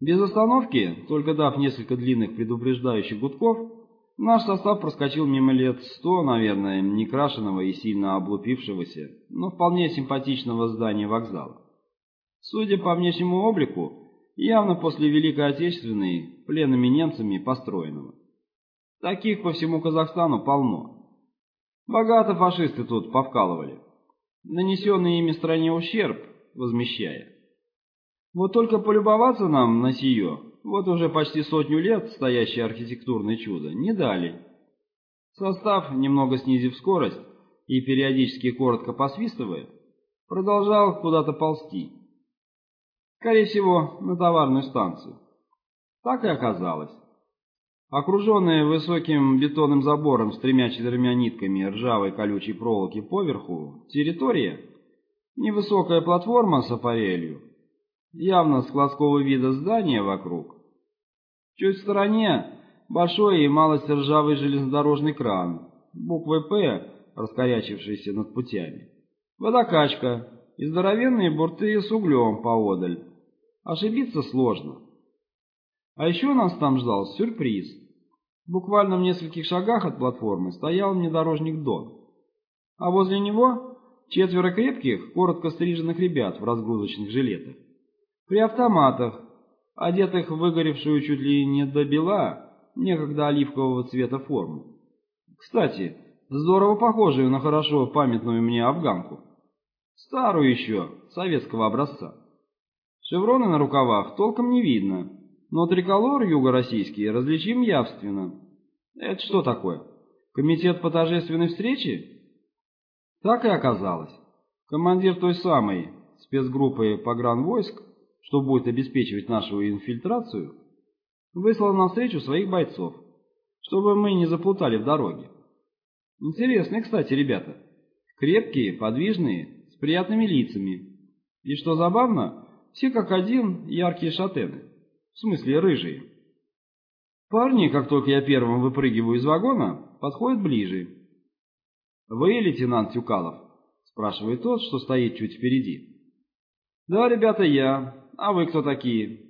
Без остановки, только дав несколько длинных предупреждающих гудков, наш состав проскочил мимо лет сто, наверное, некрашенного и сильно облупившегося, но вполне симпатичного здания вокзала. Судя по внешнему облику, явно после Великой Отечественной, пленными немцами построенного. Таких по всему Казахстану полно. Богато фашисты тут повкалывали, нанесенный ими стране ущерб возмещая. Вот только полюбоваться нам на сие, вот уже почти сотню лет стоящее архитектурное чудо, не дали. Состав, немного снизив скорость и периодически коротко посвистывая, продолжал куда-то ползти. Скорее всего, на товарную станцию. Так и оказалось. Окруженная высоким бетонным забором с тремя-четырьмя нитками ржавой колючей проволоки поверху, территория, невысокая платформа с аппарелью, явно складского вида здания вокруг. Чуть в стороне большой и малость ржавый железнодорожный кран, буквой «П», раскорячившийся над путями. Водокачка и здоровенные бурты с углем поодаль. Ошибиться сложно. А еще нас там ждал сюрприз. Буквально в нескольких шагах от платформы стоял внедорожник Дон. А возле него четверо крепких, коротко стриженных ребят в разгрузочных жилетах. При автоматах, одетых в выгоревшую чуть ли не до бела, некогда оливкового цвета форму. Кстати, здорово похожую на хорошо памятную мне афганку. Старую еще, советского образца. Шевроны на рукавах толком не видно, но триколор юго-российский различим явственно. Это что такое? Комитет по торжественной встрече? Так и оказалось. Командир той самой спецгруппы погранвойск, что будет обеспечивать нашу инфильтрацию, выслал на встречу своих бойцов, чтобы мы не заплутали в дороге. Интересные, кстати, ребята. Крепкие, подвижные, с приятными лицами. И что забавно, все как один яркие шатены. В смысле, рыжие. Парни, как только я первым выпрыгиваю из вагона, подходят ближе. «Вы лейтенант Тюкалов?» — спрашивает тот, что стоит чуть впереди. «Да, ребята, я. А вы кто такие?»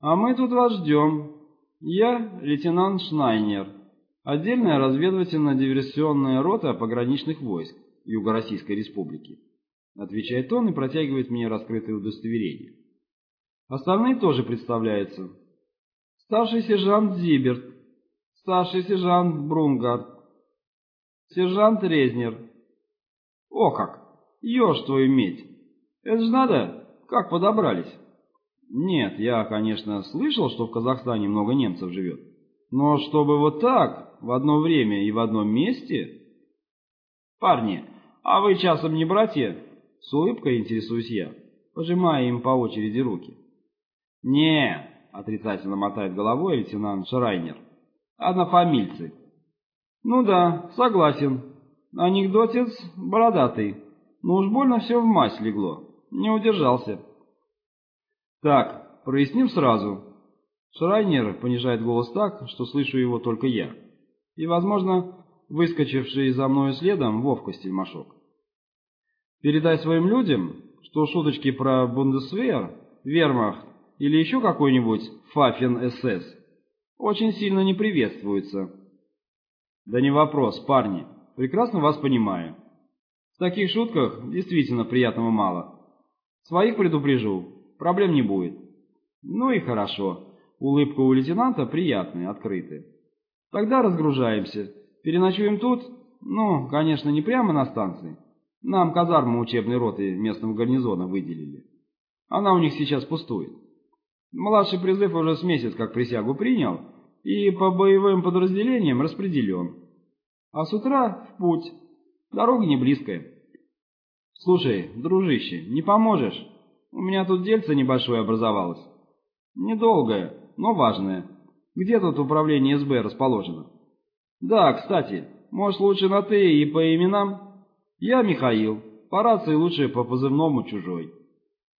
«А мы тут вас ждем. Я лейтенант Шнайнер, отдельная разведывательно-диверсионная рота пограничных войск Юго-Российской Республики», — отвечает он и протягивает мне раскрытое удостоверение. Остальные тоже представляются. Старший сержант Зиберт, старший сержант Брунгард, сержант Резнер. О как! Ешь твою медь! Это же надо, как подобрались. Нет, я, конечно, слышал, что в Казахстане много немцев живет. Но чтобы вот так, в одно время и в одном месте... Парни, а вы часом не братья? С улыбкой интересуюсь я, пожимая им по очереди руки не отрицательно мотает головой лейтенант Шрайнер. «Однофамильцы». «Ну да, согласен. Анекдотец бородатый. Но уж больно все в мазь легло. Не удержался». «Так, проясним сразу». Шрайнер понижает голос так, что слышу его только я. И, возможно, выскочивший за мною следом Вовка Стельмашок. «Передай своим людям, что шуточки про Бундесвер, Вермахт или еще какой-нибудь Фаффин-СС очень сильно не приветствуется. Да не вопрос, парни, прекрасно вас понимаю. В таких шутках действительно приятного мало. Своих предупрежу, проблем не будет. Ну и хорошо, улыбка у лейтенанта приятная, открытая. Тогда разгружаемся, переночуем тут, ну, конечно, не прямо на станции. Нам казарму учебной роты местного гарнизона выделили. Она у них сейчас пустует. Младший призыв уже с месяц как присягу принял и по боевым подразделениям распределен. А с утра в путь. Дорога не близкая. Слушай, дружище, не поможешь? У меня тут дельце небольшое образовалось. Недолгое, но важное. Где тут управление СБ расположено? Да, кстати, может лучше на «ты» и по именам? Я Михаил, по рации лучше по позывному чужой.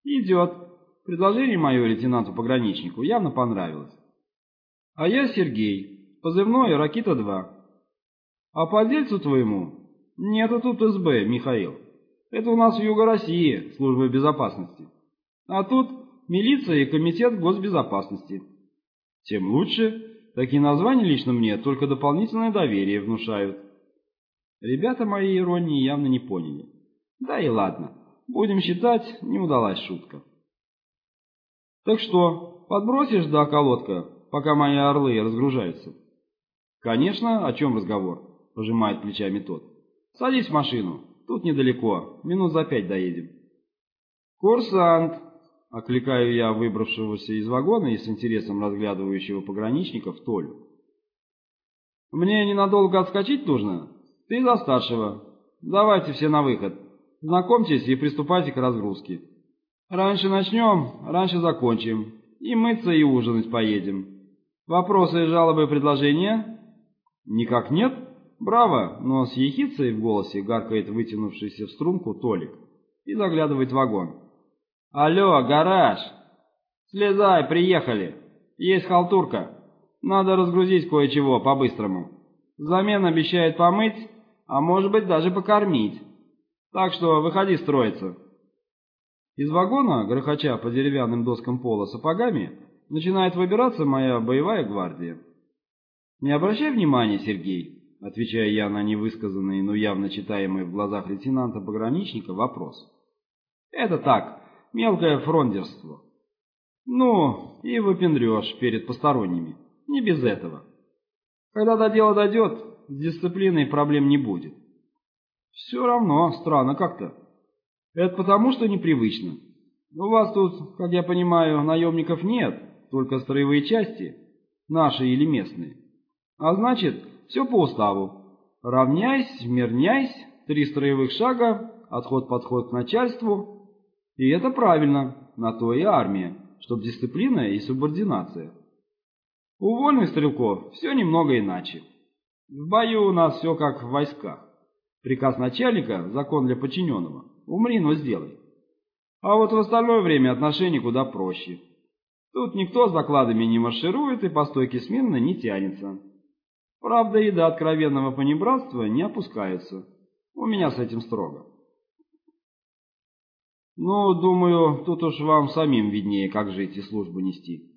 Идет. Предложение мое лейтенанту-пограничнику явно понравилось. А я Сергей, позывной Ракита-2. А по дельцу твоему нету тут СБ, Михаил. Это у нас в Юго-России служба безопасности. А тут милиция и комитет госбезопасности. Тем лучше. Такие названия лично мне только дополнительное доверие внушают. Ребята моей иронии явно не поняли. Да и ладно. Будем считать, не удалась шутка. Так что, подбросишь до околотка, пока мои орлы разгружаются? Конечно, о чем разговор? Пожимает плечами тот. Садись в машину, тут недалеко, минут за пять доедем. Курсант, окликаю я выбравшегося из вагона и с интересом разглядывающего пограничников Толю. Мне ненадолго отскочить нужно? Ты за старшего. Давайте все на выход. Знакомьтесь и приступайте к разгрузке. Раньше начнем, раньше закончим. И мыться, и ужинать поедем. Вопросы, жалобы, предложения? Никак нет? Браво, но с ехицей в голосе гаркает вытянувшийся в струнку Толик и заглядывает в вагон. Алло, гараж! Слезай, приехали. Есть халтурка. Надо разгрузить кое-чего по-быстрому. Взамен обещает помыть, а может быть даже покормить. Так что выходи строиться. Из вагона, грохоча по деревянным доскам пола сапогами, начинает выбираться моя боевая гвардия. Не обращай внимания, Сергей, отвечаю я на невысказанный, но явно читаемый в глазах лейтенанта-пограничника вопрос. Это так, мелкое фрондерство. Ну, и выпендрешь перед посторонними. Не без этого. Когда до дела дойдет, с дисциплиной проблем не будет. Все равно странно как-то. Это потому, что непривычно. У вас тут, как я понимаю, наемников нет, только строевые части, наши или местные. А значит, все по уставу. Равняйсь, мерняйсь, три строевых шага, отход-подход к начальству. И это правильно, на то и армия, чтоб дисциплина и субординация. У вольных стрелков все немного иначе. В бою у нас все как в войсках. Приказ начальника – закон для подчиненного. Умри, но сделай. А вот в остальное время отношения куда проще. Тут никто с докладами не марширует и по стойке смирно не тянется. Правда, и до откровенного понебратства не опускается. У меня с этим строго. Ну, думаю, тут уж вам самим виднее, как жить и службу нести.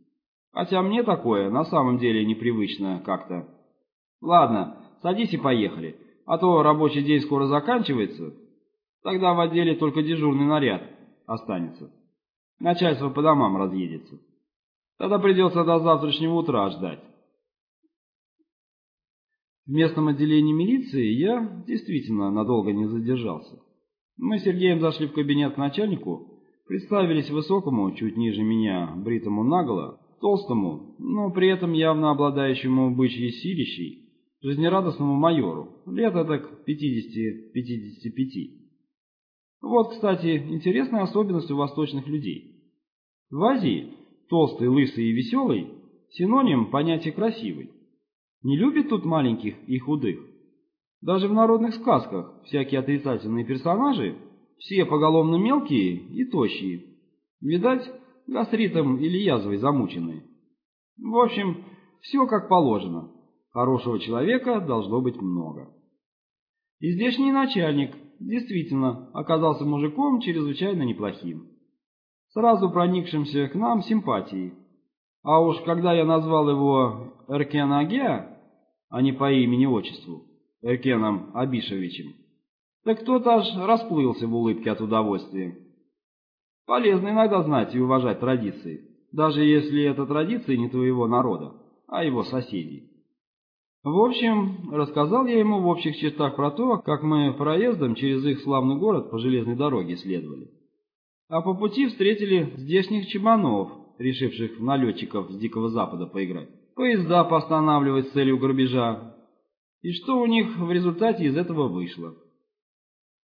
Хотя мне такое на самом деле непривычно как-то. Ладно, садись и поехали а то рабочий день скоро заканчивается, тогда в отделе только дежурный наряд останется. Начальство по домам разъедется. Тогда придется до завтрашнего утра ждать. В местном отделении милиции я действительно надолго не задержался. Мы с Сергеем зашли в кабинет к начальнику, представились высокому, чуть ниже меня, бритому наголо, толстому, но при этом явно обладающему бычьей силищей, жизнерадостному майору, лет так 50-55. Вот, кстати, интересная особенность у восточных людей. В Азии толстый, лысый и веселый – синоним понятия «красивый». Не любят тут маленьких и худых. Даже в народных сказках всякие отрицательные персонажи все поголовно мелкие и тощие. Видать, гастритом или язвой замученные. В общем, все как положено. Хорошего человека должно быть много. И здешний начальник действительно оказался мужиком чрезвычайно неплохим, сразу проникшимся к нам симпатией. А уж когда я назвал его Эркен Аге, а не по имени-отчеству, Эркеном Абишевичем, так тот аж расплылся в улыбке от удовольствия. Полезно иногда знать и уважать традиции, даже если это традиции не твоего народа, а его соседей. В общем, рассказал я ему в общих чертах про то, как мы проездом через их славный город по железной дороге следовали. А по пути встретили здешних чебанов, решивших в налетчиков с Дикого Запада поиграть, поезда постанавливать с целью грабежа, и что у них в результате из этого вышло.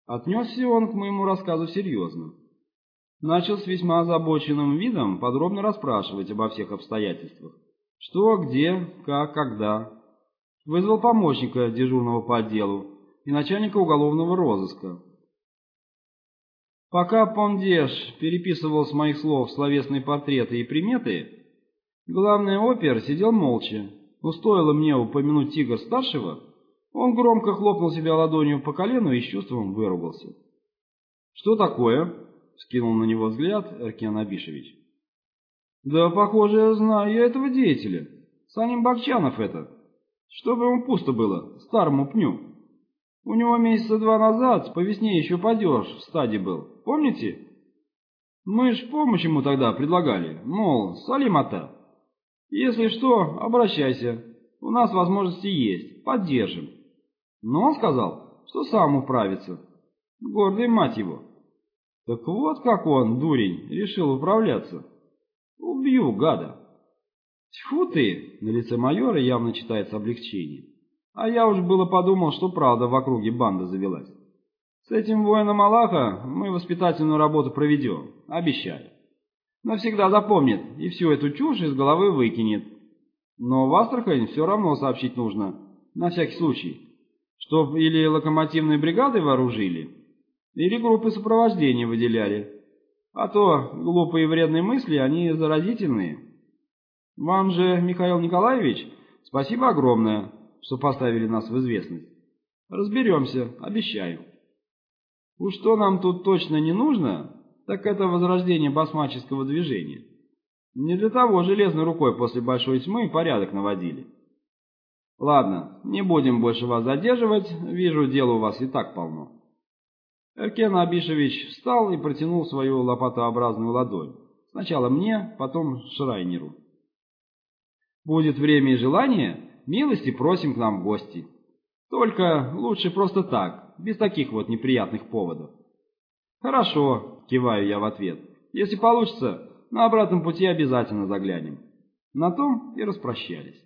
Отнесся он к моему рассказу серьезно. Начал с весьма озабоченным видом подробно расспрашивать обо всех обстоятельствах. Что, где, как, когда, Вызвал помощника дежурного по отделу и начальника уголовного розыска. Пока Пондеш переписывал с моих слов словесные портреты и приметы, главный опер сидел молча, но стоило мне упомянуть тигр-старшего, он громко хлопнул себя ладонью по колену и с чувством выругался. «Что такое?» — скинул на него взгляд Эркен Абишевич. Да, похоже, я знаю я этого деятеля. Саним Бакчанов это. Чтобы ему пусто было, старому пню. У него месяца два назад, по весне еще падеж в стаде был. Помните? Мы ж помощь ему тогда предлагали, мол, Салимата. Если что, обращайся, у нас возможности есть, поддержим. Но он сказал, что сам управится. Гордый мать его. Так вот как он, дурень, решил управляться. Убью, гада. Тьфу ты, на лице майора явно читается облегчение. А я уж было подумал, что правда в округе банда завелась. С этим воином Аллаха мы воспитательную работу проведем, обещаю. Навсегда запомнит и всю эту чушь из головы выкинет. Но в Астрахань все равно сообщить нужно, на всякий случай, чтоб или локомотивной бригадой вооружили, или группы сопровождения выделяли. А то глупые и вредные мысли, они заразительные. Вам же, Михаил Николаевич, спасибо огромное, что поставили нас в известность. Разберемся, обещаю. Уж что нам тут точно не нужно, так это возрождение басмаческого движения. Не для того железной рукой после большой тьмы порядок наводили. Ладно, не будем больше вас задерживать, вижу, дела у вас и так полно. Эркен Абишевич встал и протянул свою лопатообразную ладонь. Сначала мне, потом Шрайнеру. Будет время и желание, милости просим к нам в гости. Только лучше просто так, без таких вот неприятных поводов. Хорошо, киваю я в ответ. Если получится, на обратном пути обязательно заглянем. На том и распрощались.